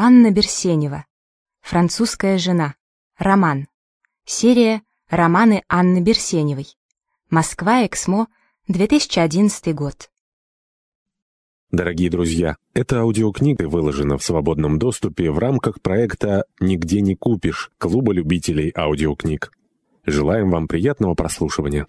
Анна Берсенева. Французская жена. Роман. Серия «Романы Анны Берсеневой». Москва, Эксмо, 2011 год. Дорогие друзья, эта аудиокнига выложена в свободном доступе в рамках проекта «Нигде не купишь» Клуба любителей аудиокниг. Желаем вам приятного прослушивания.